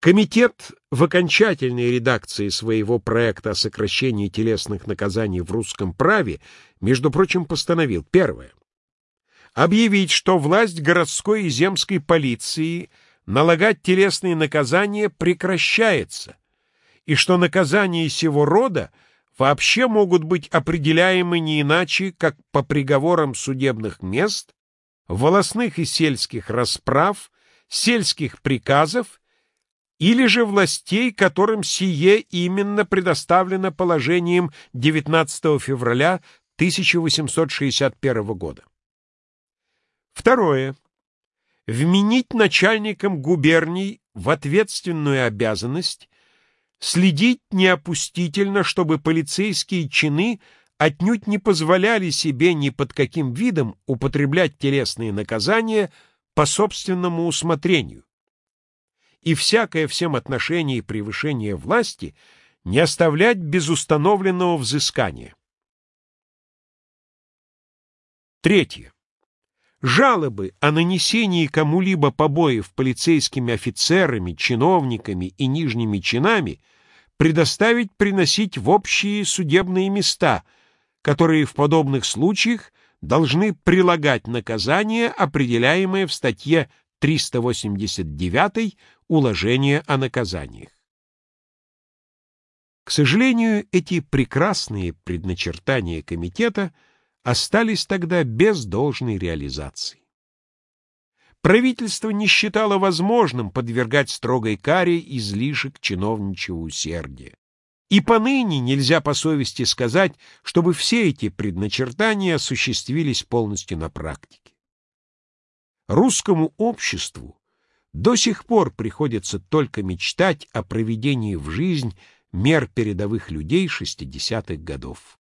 Комитет в окончательной редакции своего проекта о сокращении телесных наказаний в русском праве, между прочим, постановил первое. Объявить, что власть городской и земской полиции налагать телесные наказания прекращается, и что наказания сего рода вообще могут быть определяемы не иначе, как по приговорам судебных мест, волосных и сельских расправ, сельских приказов или же властей, которым сие именно предоставлено положением 19 февраля 1861 года. Второе. Вменить начальникам губерний в ответственную обязанность следить неопустительно, чтобы полицейские чины отнюдь не позволяли себе ни под каким видом употреблять телесные наказания по собственному усмотрению, и всякое всем отношение превышение власти не оставлять без установленного взыскания. Третье. Жалобы о нанесении кому-либо побоев полицейскими офицерами, чиновниками и нижними чинами предоставить приносить в общие судебные места, которые в подобных случаях должны прилагать наказание, определяемое в статье 389 уложения о наказаниях. К сожалению, эти прекрасные предначертания комитета остались тогда без должной реализации. Правительство не считало возможным подвергать строгой каре излишек чиновничьего усердия. И поныне нельзя по совести сказать, чтобы все эти предначертания осуществились полностью на практике. Русскому обществу до сих пор приходится только мечтать о проведении в жизнь мер передовых людей 60-х годов.